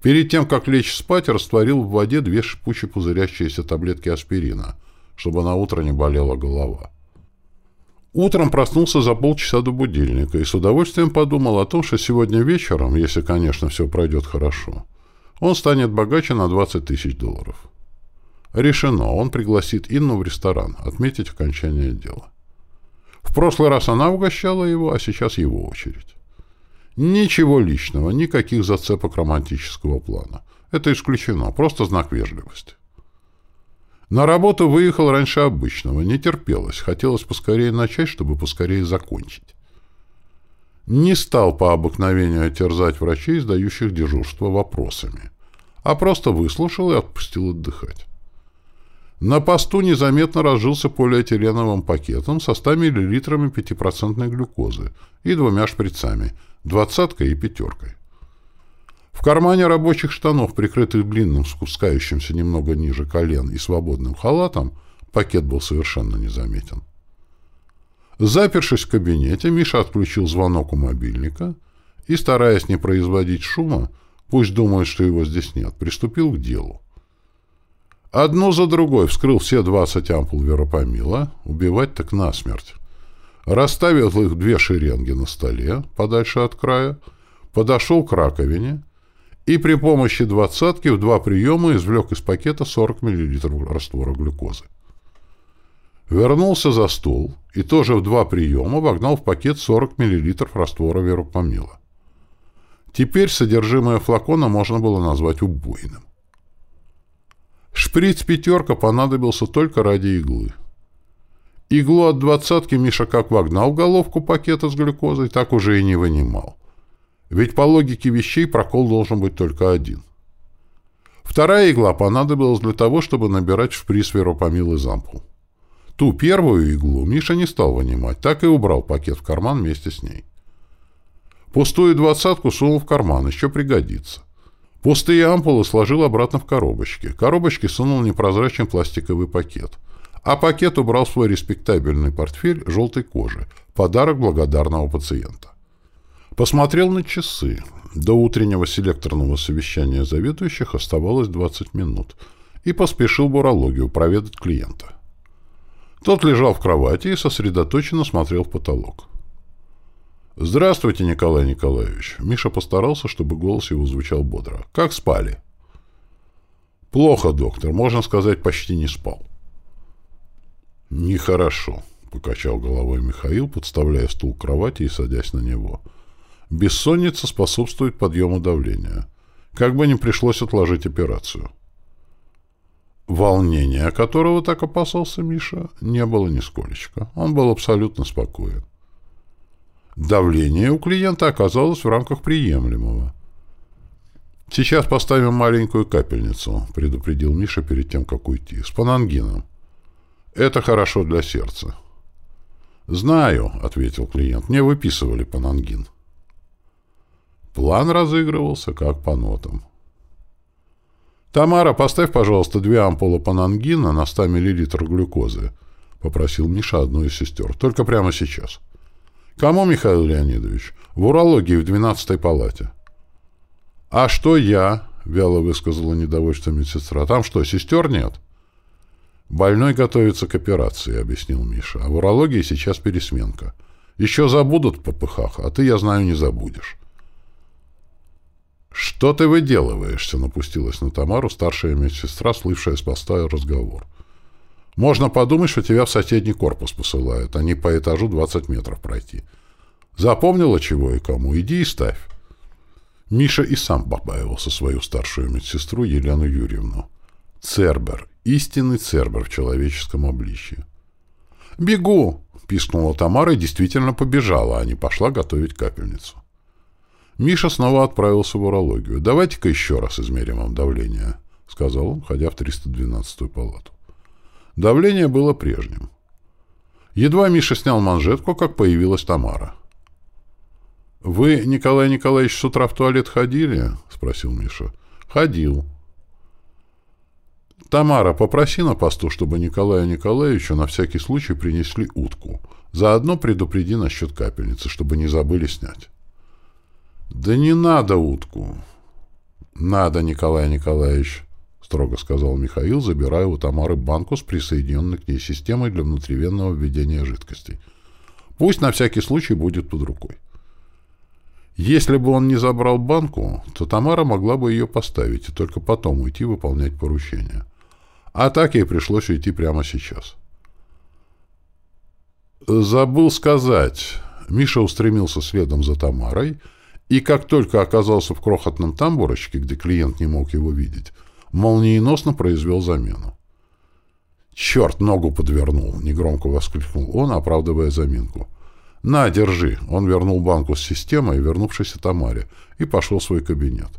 [SPEAKER 1] Перед тем, как лечь спать, растворил в воде две шипучие пузырящиеся таблетки аспирина, чтобы на утро не болела голова. Утром проснулся за полчаса до будильника и с удовольствием подумал о том, что сегодня вечером, если, конечно, все пройдет хорошо, он станет богаче на 20 тысяч долларов. Решено, он пригласит Инну в ресторан, отметить окончание дела. В прошлый раз она угощала его, а сейчас его очередь. Ничего личного, никаких зацепок романтического плана. Это исключено, просто знак вежливости. На работу выехал раньше обычного, не терпелось, хотелось поскорее начать, чтобы поскорее закончить. Не стал по обыкновению терзать врачей, сдающих дежурство вопросами, а просто выслушал и отпустил отдыхать. На посту незаметно разжился полиэтиленовым пакетом со 100 мл 5% глюкозы и двумя шприцами, двадцаткой и пятеркой. В кармане рабочих штанов, прикрытых длинным, спускающимся немного ниже колен и свободным халатом, пакет был совершенно незаметен. Запершись в кабинете, Миша отключил звонок у мобильника и, стараясь не производить шума, пусть думает, что его здесь нет, приступил к делу. Одну за другой вскрыл все 20 ампул веропомила, убивать так насмерть. Расставил их две шеренги на столе, подальше от края, подошел к раковине и при помощи двадцатки в два приема извлек из пакета 40 мл раствора глюкозы. Вернулся за стол и тоже в два приема вогнал в пакет 40 мл раствора веропомила. Теперь содержимое флакона можно было назвать убойным. Шприц-пятерка понадобился только ради иглы. Иглу от двадцатки Миша как вогнал в головку пакета с глюкозой, так уже и не вынимал. Ведь по логике вещей прокол должен быть только один. Вторая игла понадобилась для того, чтобы набирать шприц веропомил из ампул. Ту первую иглу Миша не стал вынимать, так и убрал пакет в карман вместе с ней. Пустую двадцатку сунул в карман, еще пригодится. Пустые ампулы сложил обратно в коробочки. Коробочки сунул непрозрачный пластиковый пакет. А пакет убрал в свой респектабельный портфель желтой кожи. Подарок благодарного пациента. Посмотрел на часы. До утреннего селекторного совещания заведующих оставалось 20 минут. И поспешил в урологию проведать клиента. Тот лежал в кровати и сосредоточенно смотрел в потолок. «Здравствуйте, Николай Николаевич». Миша постарался, чтобы голос его звучал бодро. «Как спали?» «Плохо, доктор. Можно сказать, почти не спал». «Нехорошо», — покачал головой Михаил, подставляя стул к кровати и садясь на него. «Бессонница способствует подъему давления. Как бы не пришлось отложить операцию». Волнения, которого так опасался Миша, не было нисколечко. Он был абсолютно спокоен. Давление у клиента оказалось в рамках приемлемого. «Сейчас поставим маленькую капельницу», — предупредил Миша перед тем, как уйти, — «с панангином. Это хорошо для сердца». «Знаю», — ответил клиент, — «мне выписывали панангин». План разыгрывался как по нотам. «Тамара, поставь, пожалуйста, две ампулы панангина на 100 мл глюкозы», — попросил Миша одну из сестер. «Только прямо сейчас». Кому, Михаил Леонидович? В урологии в 12-й палате. А что я? Вяло высказала недовольство медсестра. Там что, сестер нет? Больной готовится к операции, объяснил Миша. А в урологии сейчас пересменка. Еще забудут в попыхах, а ты, я знаю, не забудешь. «Что ты выделываешься?» — напустилась на Тамару старшая медсестра, слывшая с поста разговор. Можно подумать, что тебя в соседний корпус посылают, а не по этажу 20 метров пройти. Запомнила, чего и кому? Иди и ставь. Миша и сам побаивался свою старшую медсестру Елену Юрьевну. Цербер. Истинный Цербер в человеческом обличье. «Бегу!» — пискнула Тамара и действительно побежала, а не пошла готовить капельницу. Миша снова отправился в урологию. «Давайте-ка еще раз измерим вам давление», — сказал он, ходя в 312-ю палату. Давление было прежним. Едва Миша снял манжетку, как появилась Тамара. «Вы, Николай Николаевич, с утра в туалет ходили?» — спросил Миша. «Ходил». «Тамара, попроси на посту, чтобы Николаю Николаевичу на всякий случай принесли утку. Заодно предупреди насчет капельницы, чтобы не забыли снять». «Да не надо утку». «Надо, Николай Николаевич» строго сказал Михаил, забирая у Тамары банку с присоединенной к ней системой для внутривенного введения жидкостей. Пусть на всякий случай будет под рукой. Если бы он не забрал банку, то Тамара могла бы ее поставить и только потом уйти выполнять поручение. А так ей пришлось уйти прямо сейчас. Забыл сказать. Миша устремился следом за Тамарой, и как только оказался в крохотном тамбурочке, где клиент не мог его видеть, молниеносно произвел замену. «Черт, ногу подвернул!» — негромко воскликнул он, оправдывая заминку. «На, держи!» — он вернул банку с системой, вернувшейся Тамаре, и пошел в свой кабинет.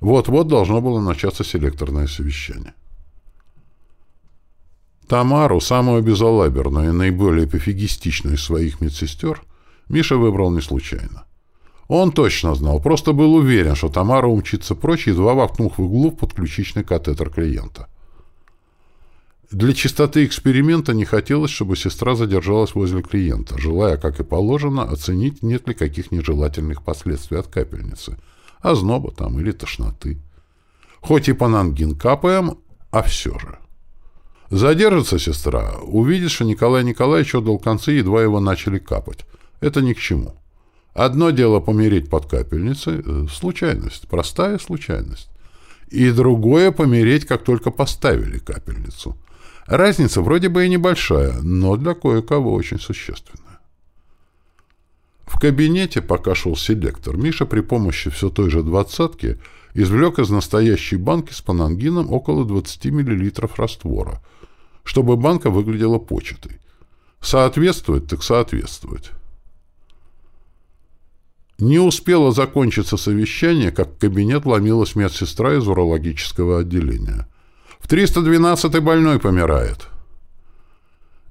[SPEAKER 1] Вот-вот должно было начаться селекторное совещание. Тамару, самую безалаберную и наиболее пофигистичную из своих медсестер, Миша выбрал не случайно. Он точно знал, просто был уверен, что Тамара умчится прочь, едва воткнув в углу подключичный катетер клиента. Для чистоты эксперимента не хотелось, чтобы сестра задержалась возле клиента, желая, как и положено, оценить, нет ли каких нежелательных последствий от капельницы, озноба там или тошноты. Хоть и панангин капаем, а все же. Задержится сестра, увидит, что Николай Николаевич отдал концы, едва его начали капать. Это ни к чему. Одно дело помереть под капельницей э, — случайность, простая случайность. И другое — помереть, как только поставили капельницу. Разница вроде бы и небольшая, но для кое-кого очень существенная. В кабинете, пока шел селектор, Миша при помощи все той же двадцатки извлек из настоящей банки с панангином около 20 мл раствора — чтобы банка выглядела почтой. Соответствовать так соответствовать. Не успело закончиться совещание, как в кабинет ломилась медсестра из урологического отделения. «В 312-й больной помирает!»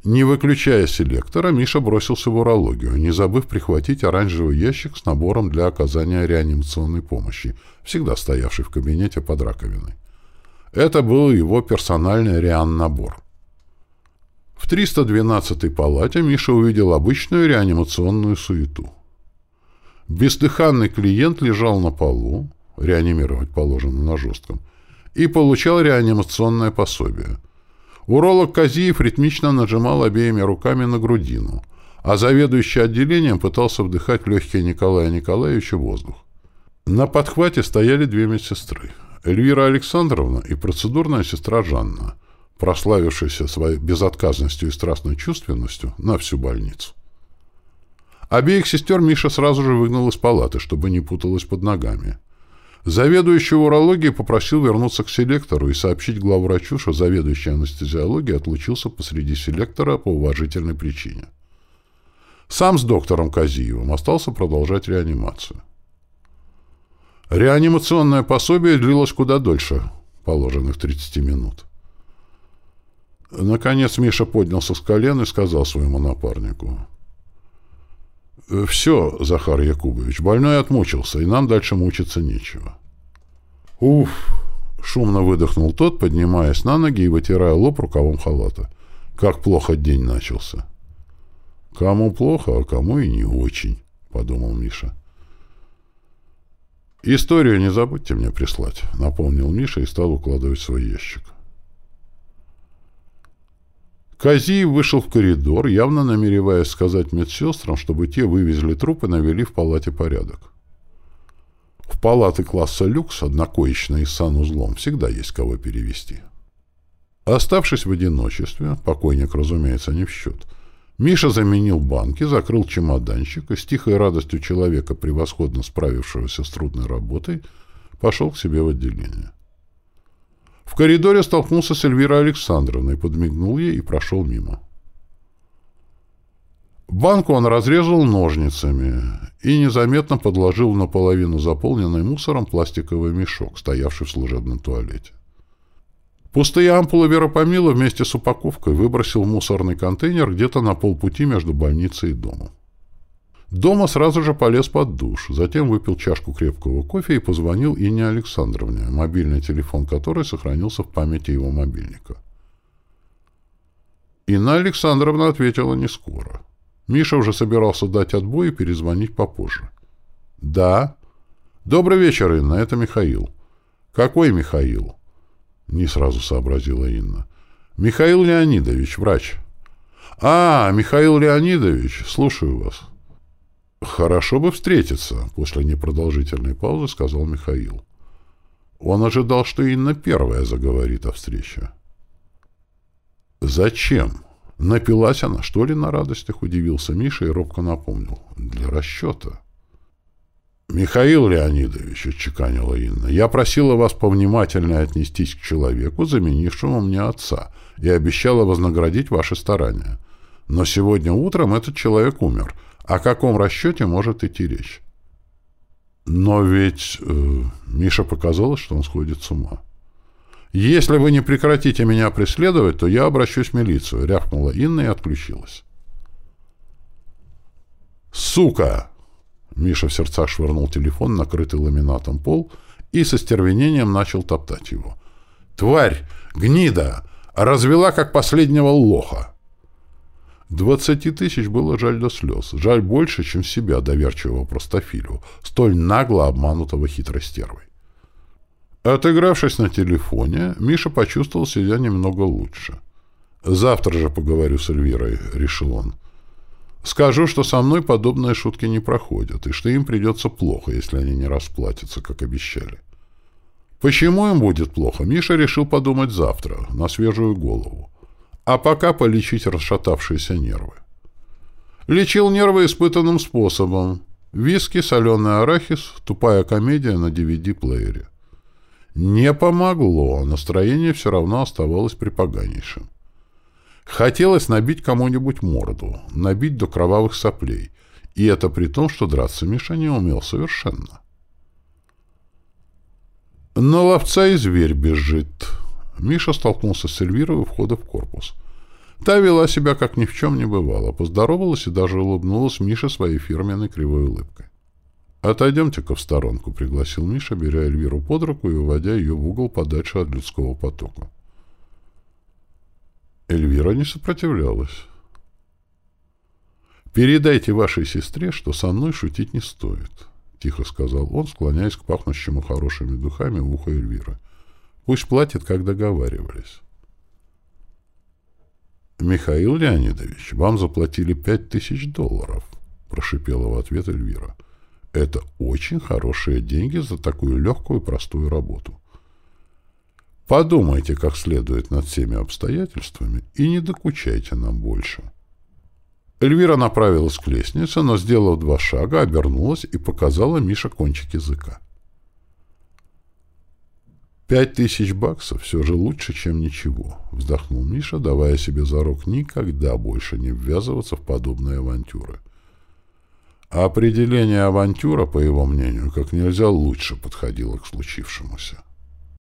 [SPEAKER 1] Не выключая селектора, Миша бросился в урологию, не забыв прихватить оранжевый ящик с набором для оказания реанимационной помощи, всегда стоявший в кабинете под раковиной. Это был его персональный реан-набор. В 312-й палате Миша увидел обычную реанимационную суету. Бездыханный клиент лежал на полу, реанимировать положено на жестком, и получал реанимационное пособие. Уролог Казиев ритмично нажимал обеими руками на грудину, а заведующий отделением пытался вдыхать легкие Николая Николаевича воздух. На подхвате стояли две медсестры — Эльвира Александровна и процедурная сестра Жанна — прославившийся своей безотказностью и страстной чувственностью, на всю больницу. Обеих сестер Миша сразу же выгнал из палаты, чтобы не путалась под ногами. Заведующий урологией попросил вернуться к селектору и сообщить главврачу, что заведующий анестезиологией отлучился посреди селектора по уважительной причине. Сам с доктором Казиевым остался продолжать реанимацию. Реанимационное пособие длилось куда дольше положенных 30 минут. Наконец Миша поднялся с колен и сказал своему напарнику. «Все, Захар Якубович, больной отмучился, и нам дальше мучиться нечего». «Уф!» — шумно выдохнул тот, поднимаясь на ноги и вытирая лоб рукавом халата. «Как плохо день начался!» «Кому плохо, а кому и не очень», — подумал Миша. «Историю не забудьте мне прислать», — напомнил Миша и стал укладывать свой ящик. Казиев вышел в коридор, явно намереваясь сказать медсестрам, чтобы те вывезли труп и навели в палате порядок. В палаты класса люкс, однокоечные с санузлом, всегда есть кого перевести. Оставшись в одиночестве, покойник, разумеется, не в счет, Миша заменил банки, закрыл чемоданчик и с тихой радостью человека, превосходно справившегося с трудной работой, пошел к себе в отделение. В коридоре столкнулся с Эльвирой Александровной, подмигнул ей и прошел мимо. Банку он разрезал ножницами и незаметно подложил наполовину заполненный мусором пластиковый мешок, стоявший в служебном туалете. Пустые ампулы Веропомила вместе с упаковкой выбросил в мусорный контейнер где-то на полпути между больницей и домом. Дома сразу же полез под душ, затем выпил чашку крепкого кофе и позвонил Инне Александровне, мобильный телефон которой сохранился в памяти его мобильника. Инна Александровна ответила не скоро. Миша уже собирался дать отбой и перезвонить попозже. «Да». «Добрый вечер, Инна, это Михаил». «Какой Михаил?» Не сразу сообразила Инна. «Михаил Леонидович, врач». «А, Михаил Леонидович, слушаю вас». «Хорошо бы встретиться», — после непродолжительной паузы сказал Михаил. Он ожидал, что Инна первая заговорит о встрече. «Зачем? Напилась она, что ли, на радостях?» — удивился Миша и робко напомнил. «Для расчета». «Михаил Леонидович», — отчеканила Инна, — «я просила вас повнимательнее отнестись к человеку, заменившему мне отца, и обещала вознаградить ваши старания. Но сегодня утром этот человек умер. О каком расчете может идти речь?» «Но ведь...» э, Миша показалось, что он сходит с ума. «Если вы не прекратите меня преследовать, то я обращусь в милицию», — рявкнула Инна и отключилась. «Сука!» Миша в сердцах швырнул телефон, накрытый ламинатом пол, и со стервенением начал топтать его. «Тварь! Гнида! Развела, как последнего лоха!» Двадцати тысяч было жаль до слез. Жаль больше, чем себя, доверчивого простофилю, столь нагло обманутого хитрой стервой. Отыгравшись на телефоне, Миша почувствовал себя немного лучше. «Завтра же поговорю с Эльвирой», — решил он. «Скажу, что со мной подобные шутки не проходят, и что им придется плохо, если они не расплатятся, как обещали». Почему им будет плохо, Миша решил подумать завтра, на свежую голову. А пока полечить расшатавшиеся нервы. Лечил нервы испытанным способом. Виски, соленый арахис, тупая комедия на DVD-плеере. Не помогло, настроение все равно оставалось припоганейшим. Хотелось набить кому-нибудь морду, набить до кровавых соплей, и это при том, что драться Миша не умел совершенно. На ловца и зверь бежит. Миша столкнулся с Эльвирой у входа в корпус. Та вела себя, как ни в чем не бывало, поздоровалась и даже улыбнулась Мише своей фирменной кривой улыбкой. «Отойдемте-ка в сторонку», — пригласил Миша, беря Эльвиру под руку и уводя ее в угол подальше от людского потока. Эльвира не сопротивлялась. «Передайте вашей сестре, что со мной шутить не стоит», — тихо сказал он, склоняясь к пахнущему хорошими духами в Эльвиры. «Пусть платит, как договаривались». «Михаил Леонидович, вам заплатили пять тысяч долларов», — прошипела в ответ Эльвира. Это очень хорошие деньги за такую легкую и простую работу. Подумайте как следует над всеми обстоятельствами и не докучайте нам больше. Эльвира направилась к лестнице, но, сделав два шага, обернулась и показала Мише кончик языка. «Пять тысяч баксов все же лучше, чем ничего», — вздохнул Миша, давая себе зарок никогда больше не ввязываться в подобные авантюры. Определение авантюра, по его мнению, как нельзя лучше подходило к случившемуся.